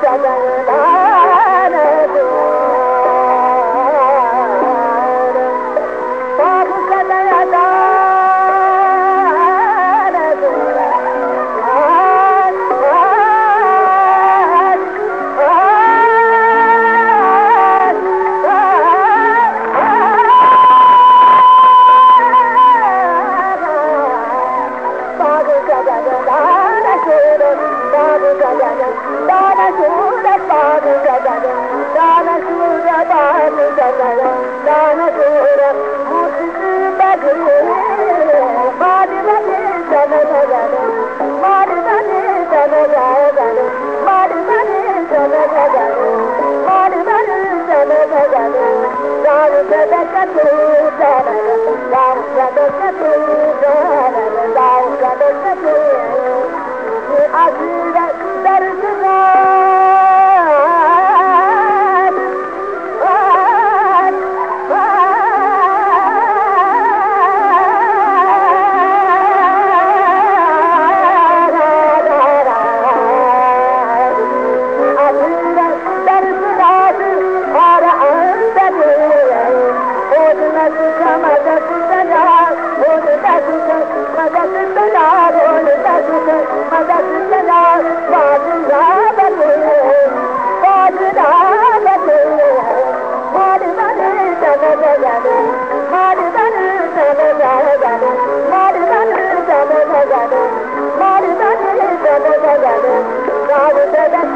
tax جن ڀڄن ٻار ڀلي جن ڀڄن اور ڀلي جن ڀڄن گان ڪانه جڏهن گهر باقي